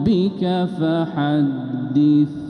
ربك فحدث.